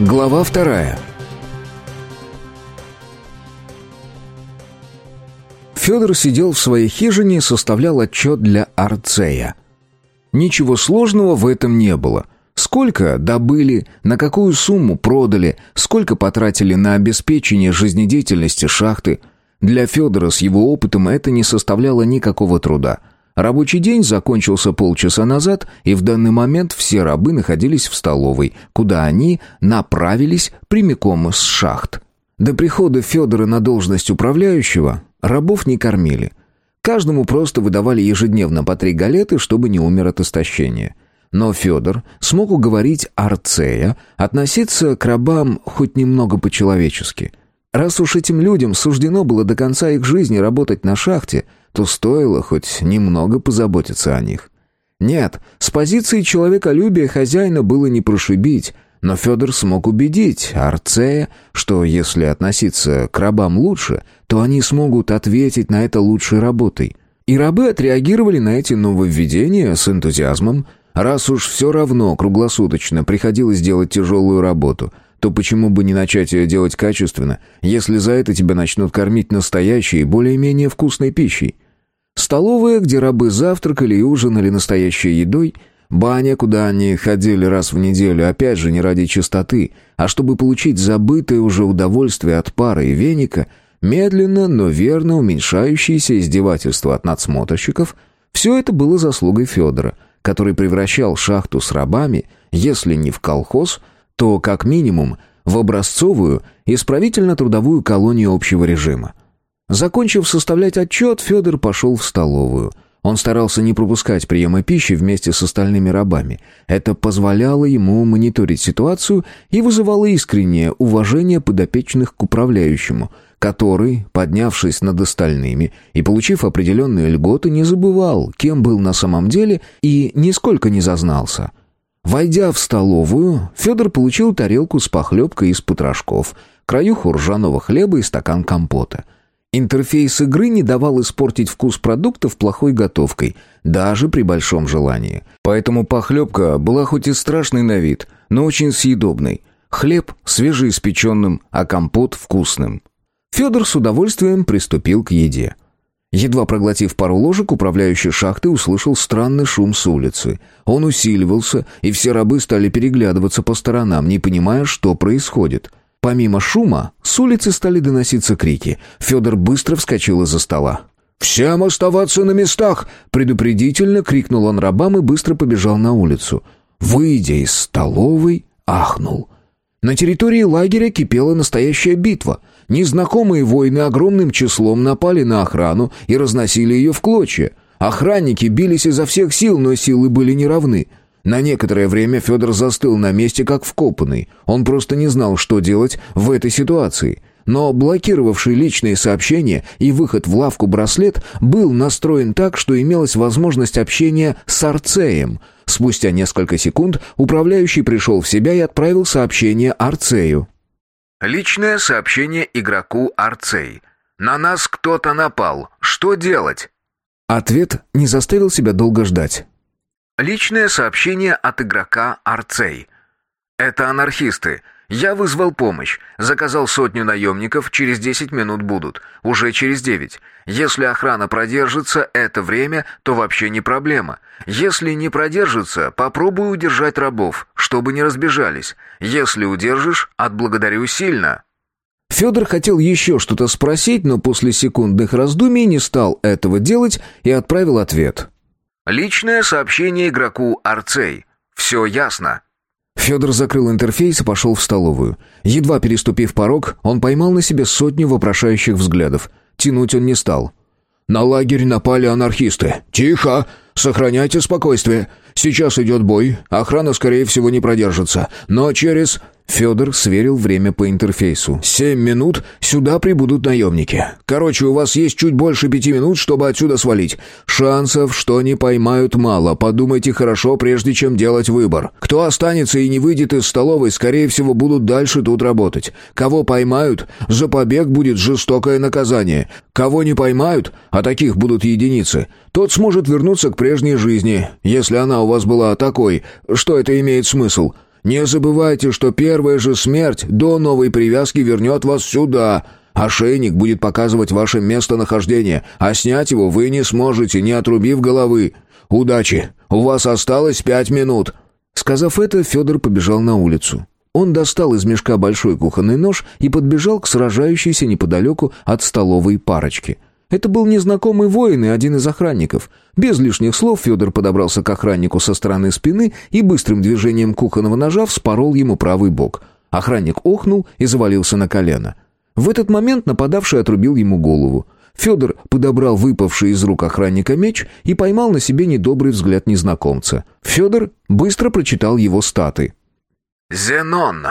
Глава вторая. Федор сидел в своей хижине и составлял отчет для Арцея. Ничего сложного в этом не было. Сколько добыли, на какую сумму продали, сколько потратили на обеспечение жизнедеятельности шахты. Для Федора с его опытом это не составляло никакого труда – Рабочий день закончился полчаса назад, и в данный момент все рабы находились в столовой, куда они направились прямиком с шахт. До прихода Федора на должность управляющего рабов не кормили. Каждому просто выдавали ежедневно по три галеты, чтобы не умер от истощения. Но Федор смог уговорить Арцея относиться к рабам хоть немного по-человечески. Раз уж этим людям суждено было до конца их жизни работать на шахте – то стоило хоть немного позаботиться о них. Нет, с позиции человеколюбия хозяина было не прошибить, но Федор смог убедить Арцея, что если относиться к рабам лучше, то они смогут ответить на это лучшей работой. И рабы отреагировали на эти нововведения с энтузиазмом. Раз уж все равно круглосуточно приходилось делать тяжелую работу, то почему бы не начать ее делать качественно, если за это тебя начнут кормить настоящей более-менее вкусной пищей? Столовая, где рабы завтракали и ужинали настоящей едой, баня, куда они ходили раз в неделю, опять же не ради чистоты, а чтобы получить забытое уже удовольствие от пары и веника, медленно, но верно уменьшающееся издевательство от надсмотрщиков, все это было заслугой Федора, который превращал шахту с рабами, если не в колхоз, то, как минимум, в образцовую исправительно-трудовую колонию общего режима. Закончив составлять отчет, Федор пошел в столовую. Он старался не пропускать приема пищи вместе с остальными рабами. Это позволяло ему мониторить ситуацию и вызывало искреннее уважение подопечных к управляющему, который, поднявшись над остальными и получив определенные льготы, не забывал, кем был на самом деле и нисколько не зазнался. Войдя в столовую, Федор получил тарелку с похлебкой из потрошков, краюху ржаного хлеба и стакан компота – Интерфейс игры не давал испортить вкус продуктов плохой готовкой, даже при большом желании. Поэтому похлебка была хоть и страшной на вид, но очень съедобной. Хлеб свежеиспеченным, а компот вкусным. Федор с удовольствием приступил к еде. Едва проглотив пару ложек, управляющий шахты услышал странный шум с улицы. Он усиливался, и все рабы стали переглядываться по сторонам, не понимая, что происходит. Помимо шума, с улицы стали доноситься крики. Федор быстро вскочил из-за стола. «Всем оставаться на местах!» — предупредительно крикнул он рабам и быстро побежал на улицу. Выйдя из столовой, ахнул. На территории лагеря кипела настоящая битва. Незнакомые воины огромным числом напали на охрану и разносили ее в клочья. Охранники бились изо всех сил, но силы были неравны. На некоторое время Федор застыл на месте, как вкопанный. Он просто не знал, что делать в этой ситуации. Но блокировавший личные сообщения и выход в лавку браслет был настроен так, что имелась возможность общения с Арцеем. Спустя несколько секунд управляющий пришел в себя и отправил сообщение Арцею. «Личное сообщение игроку Арцей. На нас кто-то напал. Что делать?» Ответ не заставил себя долго ждать. Личное сообщение от игрока Арцей. Это анархисты. Я вызвал помощь. Заказал сотню наемников, через 10 минут будут. Уже через 9. Если охрана продержится это время, то вообще не проблема. Если не продержится, попробую удержать рабов, чтобы не разбежались. Если удержишь, отблагодарю сильно. Федор хотел еще что-то спросить, но после секундных раздумий не стал этого делать и отправил ответ. Личное сообщение игроку Арцей. Все ясно. Федор закрыл интерфейс и пошел в столовую. Едва переступив порог, он поймал на себе сотню вопрошающих взглядов. Тянуть он не стал. «На лагерь напали анархисты. Тихо! Сохраняйте спокойствие. Сейчас идет бой. Охрана, скорее всего, не продержится. Но через...» Федор сверил время по интерфейсу. «Семь минут, сюда прибудут наемники. Короче, у вас есть чуть больше пяти минут, чтобы отсюда свалить. Шансов, что не поймают, мало. Подумайте хорошо, прежде чем делать выбор. Кто останется и не выйдет из столовой, скорее всего, будут дальше тут работать. Кого поймают, за побег будет жестокое наказание. Кого не поймают, а таких будут единицы, тот сможет вернуться к прежней жизни, если она у вас была такой. Что это имеет смысл?» Не забывайте, что первая же смерть до новой привязки вернет вас сюда. Ошейник будет показывать ваше местонахождение, а снять его вы не сможете, не отрубив головы. Удачи! У вас осталось пять минут!» Сказав это, Федор побежал на улицу. Он достал из мешка большой кухонный нож и подбежал к сражающейся неподалеку от столовой парочке. Это был незнакомый воин и один из охранников. Без лишних слов Федор подобрался к охраннику со стороны спины и быстрым движением кухонного ножа вспорол ему правый бок. Охранник охнул и завалился на колено. В этот момент нападавший отрубил ему голову. Федор подобрал выпавший из рук охранника меч и поймал на себе недобрый взгляд незнакомца. Федор быстро прочитал его статы. «Зенон.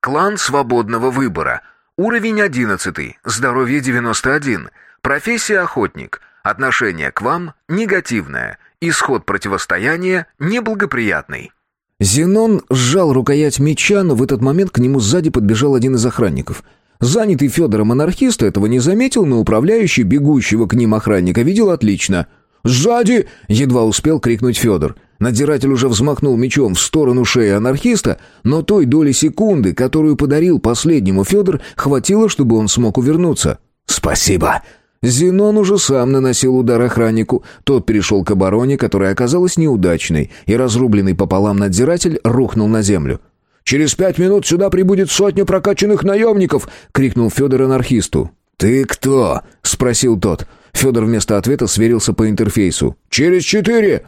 Клан свободного выбора. Уровень 11. Здоровье 91. Профессия охотник. Отношение к вам негативное. Исход противостояния неблагоприятный». Зенон сжал рукоять меча, но в этот момент к нему сзади подбежал один из охранников. Занятый Федором анархист этого не заметил, но управляющий бегущего к ним охранника видел отлично. «Сзади!» — едва успел крикнуть Федор. Надзиратель уже взмахнул мечом в сторону шеи анархиста, но той доли секунды, которую подарил последнему Федор, хватило, чтобы он смог увернуться. «Спасибо!» Зенон уже сам наносил удар охраннику. Тот перешел к обороне, которая оказалась неудачной, и разрубленный пополам надзиратель рухнул на землю. «Через пять минут сюда прибудет сотня прокачанных наемников!» — крикнул Федор анархисту. «Ты кто?» — спросил тот. Федор вместо ответа сверился по интерфейсу. «Через четыре!»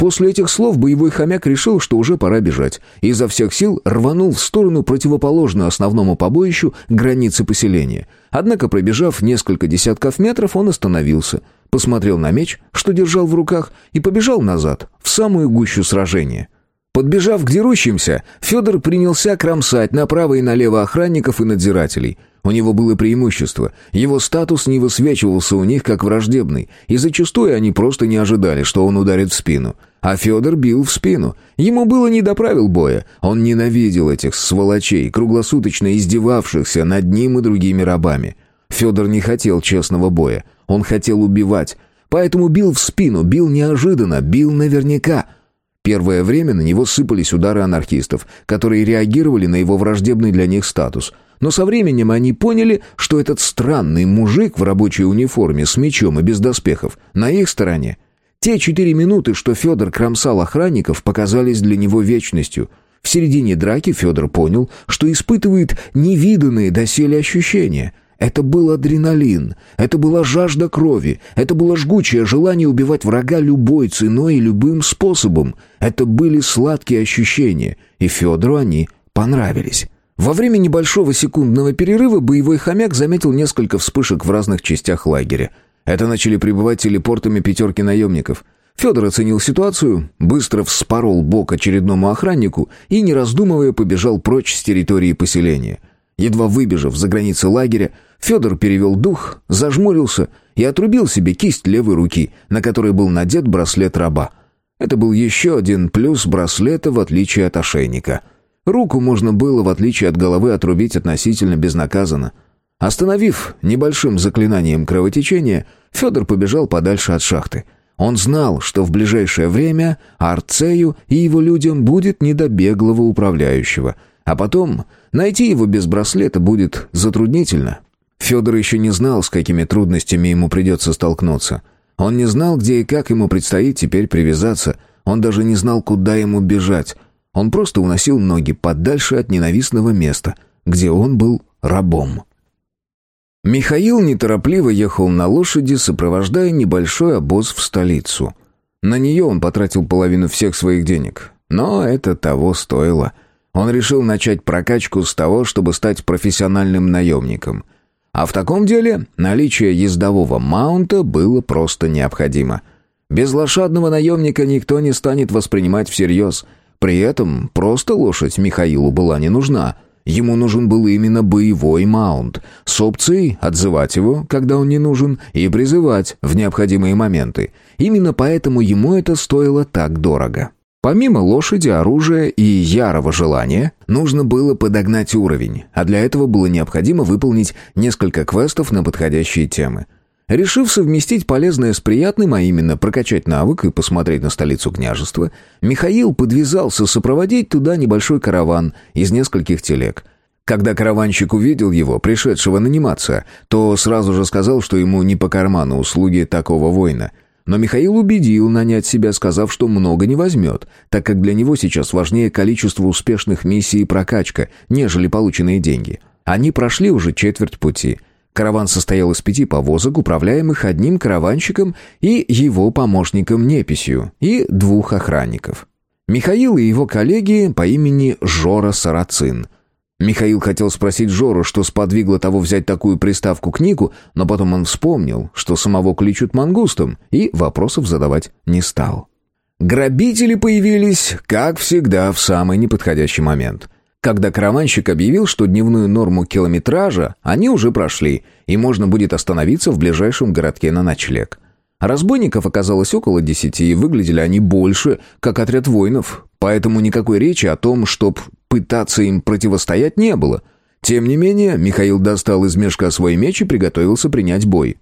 После этих слов боевой хомяк решил, что уже пора бежать, и изо всех сил рванул в сторону противоположную основному побоищу границы поселения. Однако, пробежав несколько десятков метров, он остановился, посмотрел на меч, что держал в руках, и побежал назад, в самую гущу сражения. Подбежав к дерущимся, Федор принялся кромсать направо и налево охранников и надзирателей – у него было преимущество. Его статус не высвечивался у них как враждебный, и зачастую они просто не ожидали, что он ударит в спину. А Федор бил в спину. Ему было не до правил боя. Он ненавидел этих сволочей, круглосуточно издевавшихся над ним и другими рабами. Федор не хотел честного боя. Он хотел убивать. Поэтому бил в спину, бил неожиданно, бил наверняка. Первое время на него сыпались удары анархистов, которые реагировали на его враждебный для них статус – но со временем они поняли, что этот странный мужик в рабочей униформе с мечом и без доспехов на их стороне. Те четыре минуты, что Федор кромсал охранников, показались для него вечностью. В середине драки Федор понял, что испытывает невиданные доселе ощущения. Это был адреналин, это была жажда крови, это было жгучее желание убивать врага любой ценой и любым способом. Это были сладкие ощущения, и Федору они понравились. Во время небольшого секундного перерыва боевой хомяк заметил несколько вспышек в разных частях лагеря. Это начали прибывать телепортами пятерки наемников. Федор оценил ситуацию, быстро вспорол бок очередному охраннику и, не раздумывая, побежал прочь с территории поселения. Едва выбежав за границы лагеря, Федор перевел дух, зажмурился и отрубил себе кисть левой руки, на которой был надет браслет раба. Это был еще один плюс браслета в отличие от ошейника — Руку можно было, в отличие от головы, отрубить относительно безнаказанно. Остановив небольшим заклинанием кровотечения, Федор побежал подальше от шахты. Он знал, что в ближайшее время Арцею и его людям будет не до беглого управляющего, а потом найти его без браслета будет затруднительно. Федор еще не знал, с какими трудностями ему придется столкнуться. Он не знал, где и как ему предстоит теперь привязаться. Он даже не знал, куда ему бежать — он просто уносил ноги подальше от ненавистного места, где он был рабом. Михаил неторопливо ехал на лошади, сопровождая небольшой обоз в столицу. На нее он потратил половину всех своих денег. Но это того стоило. Он решил начать прокачку с того, чтобы стать профессиональным наемником. А в таком деле наличие ездового маунта было просто необходимо. Без лошадного наемника никто не станет воспринимать всерьез – при этом просто лошадь Михаилу была не нужна. Ему нужен был именно боевой маунт, с опцией отзывать его, когда он не нужен, и призывать в необходимые моменты. Именно поэтому ему это стоило так дорого. Помимо лошади, оружия и ярого желания, нужно было подогнать уровень, а для этого было необходимо выполнить несколько квестов на подходящие темы. Решив совместить полезное с приятным, а именно прокачать навык и посмотреть на столицу княжества, Михаил подвязался сопроводить туда небольшой караван из нескольких телег. Когда караванщик увидел его, пришедшего наниматься, то сразу же сказал, что ему не по карману услуги такого воина. Но Михаил убедил нанять себя, сказав, что много не возьмет, так как для него сейчас важнее количество успешных миссий и прокачка, нежели полученные деньги. Они прошли уже четверть пути – Караван состоял из пяти повозок, управляемых одним караванщиком и его помощником-неписью, и двух охранников. Михаил и его коллеги по имени Жора Сарацин. Михаил хотел спросить Жору, что сподвигло того взять такую приставку книгу, но потом он вспомнил, что самого кличут мангустом, и вопросов задавать не стал. Грабители появились, как всегда, в самый неподходящий момент – когда караванщик объявил, что дневную норму километража они уже прошли, и можно будет остановиться в ближайшем городке на ночлег. Разбойников оказалось около десяти, и выглядели они больше, как отряд воинов, поэтому никакой речи о том, чтоб пытаться им противостоять, не было. Тем не менее, Михаил достал из мешка свой меч и приготовился принять бой.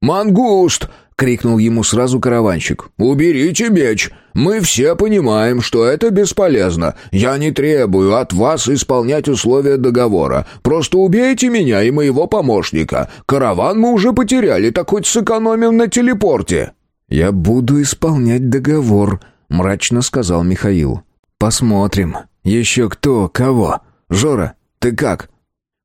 «Мангуст!» Крикнул ему сразу караванщик. «Уберите меч! Мы все понимаем, что это бесполезно. Я не требую от вас исполнять условия договора. Просто убейте меня и моего помощника. Караван мы уже потеряли, так хоть сэкономим на телепорте». «Я буду исполнять договор», — мрачно сказал Михаил. «Посмотрим. Еще кто, кого. Жора, ты как?»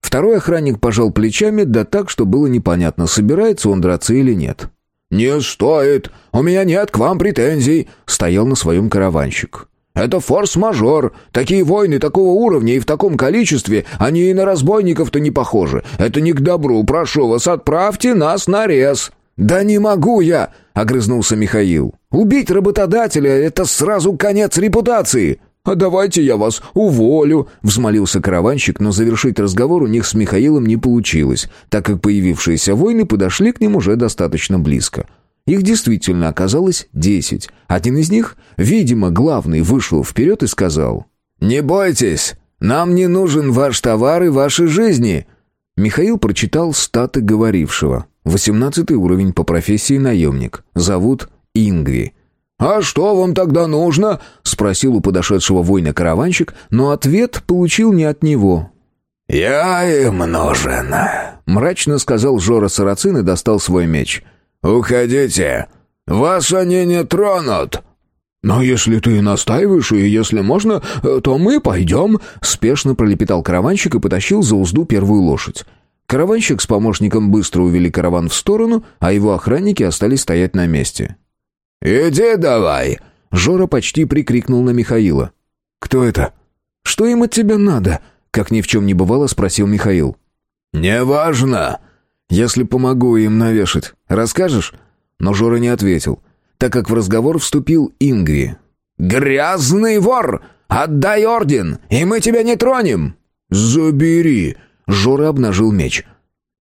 Второй охранник пожал плечами, да так, что было непонятно, собирается он драться или нет. «Не стоит! У меня нет к вам претензий!» — стоял на своем караванщик. «Это форс-мажор. Такие войны такого уровня и в таком количестве, они и на разбойников-то не похожи. Это не к добру. Прошу вас, отправьте нас на рез». «Да не могу я!» — огрызнулся Михаил. «Убить работодателя — это сразу конец репутации!» «А давайте я вас уволю», — взмолился караванщик, но завершить разговор у них с Михаилом не получилось, так как появившиеся воины подошли к ним уже достаточно близко. Их действительно оказалось десять. Один из них, видимо, главный, вышел вперед и сказал «Не бойтесь, нам не нужен ваш товар и ваши жизни». Михаил прочитал статы говорившего. Восемнадцатый уровень по профессии наемник. Зовут Ингви. «А что вам тогда нужно?» — спросил у подошедшего воина караванщик, но ответ получил не от него. «Я им нужен», — мрачно сказал Жора Сарацин и достал свой меч. «Уходите! Вас они не тронут!» «Но если ты настаиваешь, и если можно, то мы пойдем», — спешно пролепетал караванщик и потащил за узду первую лошадь. Караванщик с помощником быстро увели караван в сторону, а его охранники остались стоять на месте. «Иди давай!» Жора почти прикрикнул на Михаила. «Кто это?» «Что им от тебя надо?» Как ни в чем не бывало, спросил Михаил. «Неважно!» «Если помогу им навешать, расскажешь?» Но Жора не ответил, так как в разговор вступил Ингви. «Грязный вор! Отдай орден, и мы тебя не тронем!» «Забери!» Жора обнажил меч.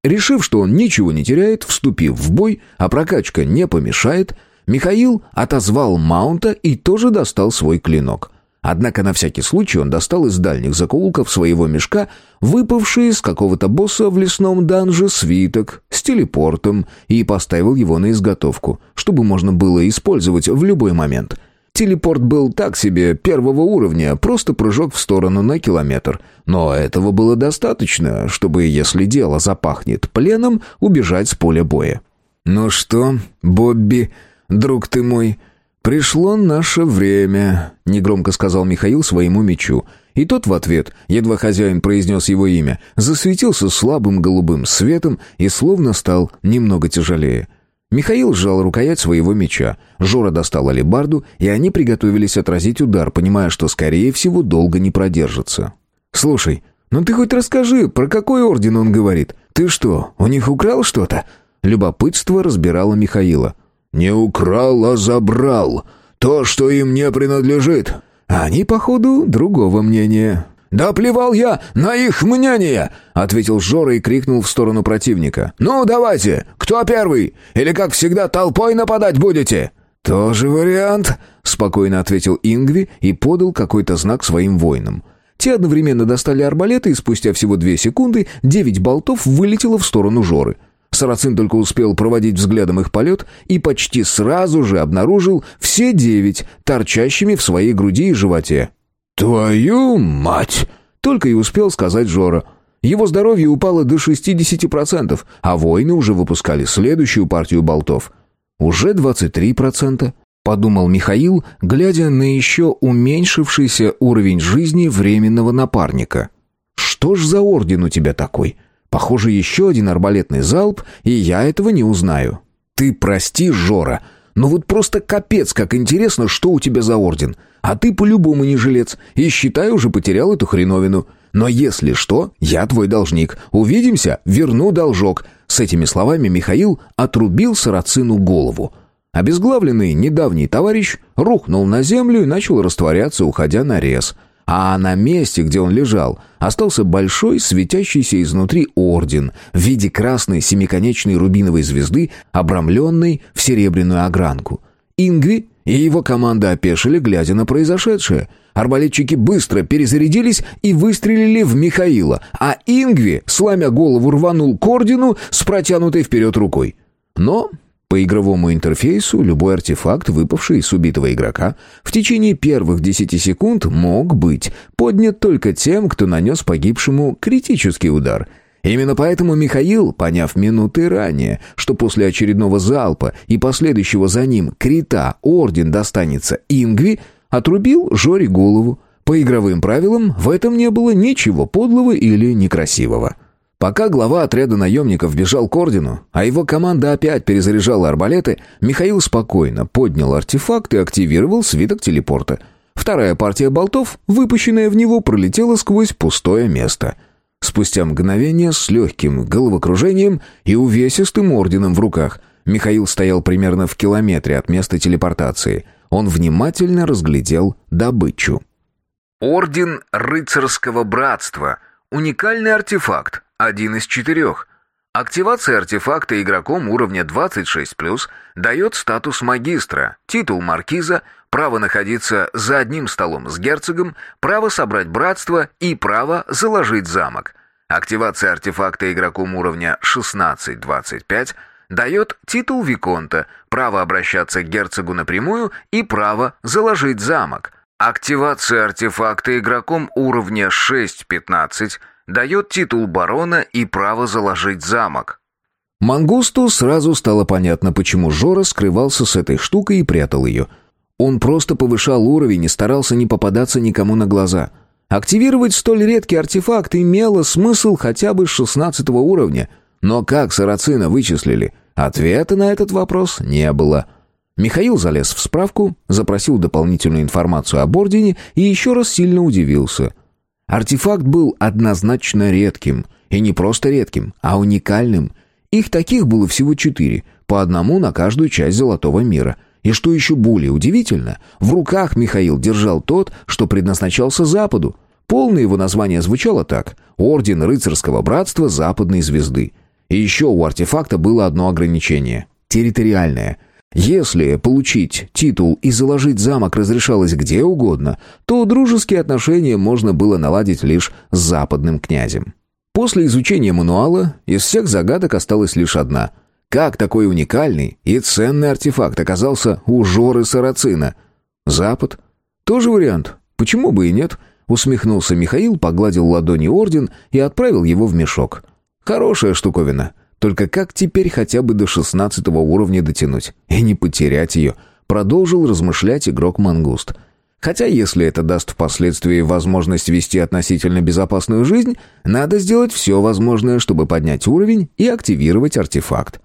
Решив, что он ничего не теряет, вступив в бой, а прокачка не помешает, Михаил отозвал Маунта и тоже достал свой клинок. Однако на всякий случай он достал из дальних закоулков своего мешка выпавший из какого-то босса в лесном данже свиток с телепортом и поставил его на изготовку, чтобы можно было использовать в любой момент. Телепорт был так себе первого уровня, просто прыжок в сторону на километр. Но этого было достаточно, чтобы, если дело запахнет пленом, убежать с поля боя. «Ну что, Бобби?» «Друг ты мой, пришло наше время», — негромко сказал Михаил своему мечу. И тот в ответ, едва хозяин произнес его имя, засветился слабым голубым светом и словно стал немного тяжелее. Михаил сжал рукоять своего меча. Жора достал алебарду, и они приготовились отразить удар, понимая, что, скорее всего, долго не продержится. «Слушай, ну ты хоть расскажи, про какой орден он говорит? Ты что, у них украл что-то?» Любопытство разбирало Михаила. «Не украл, а забрал. То, что им не принадлежит». «Они, походу, другого мнения». «Да плевал я на их мнение!» — ответил Жора и крикнул в сторону противника. «Ну, давайте! Кто первый? Или, как всегда, толпой нападать будете?» «Тоже вариант», — спокойно ответил Ингви и подал какой-то знак своим воинам. Те одновременно достали арбалеты, и спустя всего две секунды девять болтов вылетело в сторону Жоры. Сарацин только успел проводить взглядом их полет и почти сразу же обнаружил все девять торчащими в своей груди и животе. «Твою мать!» — только и успел сказать Жора. Его здоровье упало до 60%, а воины уже выпускали следующую партию болтов. Уже 23%. — подумал Михаил, глядя на еще уменьшившийся уровень жизни временного напарника. «Что ж за орден у тебя такой? Похоже, еще один арбалетный залп, и я этого не узнаю». «Ты прости, Жора, но вот просто капец, как интересно, что у тебя за орден. А ты по-любому не жилец, и, считай, уже потерял эту хреновину. Но если что, я твой должник. Увидимся, верну должок». С этими словами Михаил отрубил сарацину голову — Обезглавленный недавний товарищ рухнул на землю и начал растворяться, уходя на рез. А на месте, где он лежал, остался большой, светящийся изнутри орден в виде красной семиконечной рубиновой звезды, обрамленной в серебряную огранку. Ингви и его команда опешили, глядя на произошедшее. Арбалетчики быстро перезарядились и выстрелили в Михаила, а Ингви, сломя голову, рванул к ордену с протянутой вперед рукой. Но по игровому интерфейсу любой артефакт, выпавший из убитого игрока, в течение первых 10 секунд мог быть поднят только тем, кто нанес погибшему критический удар. Именно поэтому Михаил, поняв минуты ранее, что после очередного залпа и последующего за ним крита орден достанется Ингви, отрубил Жоре голову. По игровым правилам в этом не было ничего подлого или некрасивого. Пока глава отряда наемников бежал к ордену, а его команда опять перезаряжала арбалеты, Михаил спокойно поднял артефакт и активировал свиток телепорта. Вторая партия болтов, выпущенная в него, пролетела сквозь пустое место. Спустя мгновение с легким головокружением и увесистым орденом в руках Михаил стоял примерно в километре от места телепортации. Он внимательно разглядел добычу. «Орден рыцарского братства. Уникальный артефакт. Один из четырех. Активация артефакта игроком уровня 26+, дает статус магистра, титул маркиза, право находиться за одним столом с герцогом, право собрать братство и право заложить замок. Активация артефакта игроком уровня 16-25 дает титул Виконта, право обращаться к герцогу напрямую и право заложить замок. Активация артефакта игроком уровня 6-15 дает титул барона и право заложить замок. Мангусту сразу стало понятно, почему Жора скрывался с этой штукой и прятал ее. Он просто повышал уровень и старался не попадаться никому на глаза. Активировать столь редкий артефакт имело смысл хотя бы с 16 уровня. Но как Сарацина вычислили? Ответа на этот вопрос не было. Михаил залез в справку, запросил дополнительную информацию об Ордене и еще раз сильно удивился – Артефакт был однозначно редким. И не просто редким, а уникальным. Их таких было всего четыре, по одному на каждую часть Золотого мира. И что еще более удивительно, в руках Михаил держал тот, что предназначался Западу. Полное его название звучало так «Орден рыцарского братства Западной звезды». И еще у артефакта было одно ограничение – территориальное – если получить титул и заложить замок разрешалось где угодно, то дружеские отношения можно было наладить лишь с западным князем. После изучения мануала из всех загадок осталась лишь одна. Как такой уникальный и ценный артефакт оказался у Жоры Сарацина? Запад? Тоже вариант. Почему бы и нет? Усмехнулся Михаил, погладил ладони орден и отправил его в мешок. Хорошая штуковина. Только как теперь хотя бы до шестнадцатого уровня дотянуть и не потерять ее? Продолжил размышлять игрок Мангуст. Хотя если это даст впоследствии возможность вести относительно безопасную жизнь, надо сделать все возможное, чтобы поднять уровень и активировать артефакт.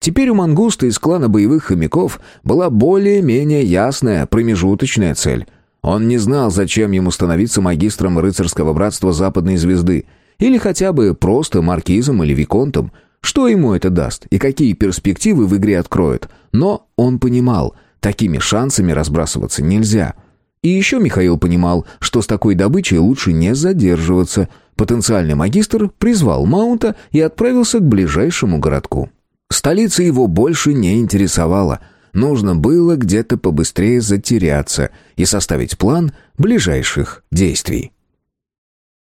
Теперь у Мангуста из клана боевых хомяков была более-менее ясная промежуточная цель. Он не знал, зачем ему становиться магистром рыцарского братства Западной Звезды, или хотя бы просто маркизом или виконтом – что ему это даст и какие перспективы в игре откроет? Но он понимал, такими шансами разбрасываться нельзя. И еще Михаил понимал, что с такой добычей лучше не задерживаться. Потенциальный магистр призвал Маунта и отправился к ближайшему городку. Столица его больше не интересовала. Нужно было где-то побыстрее затеряться и составить план ближайших действий.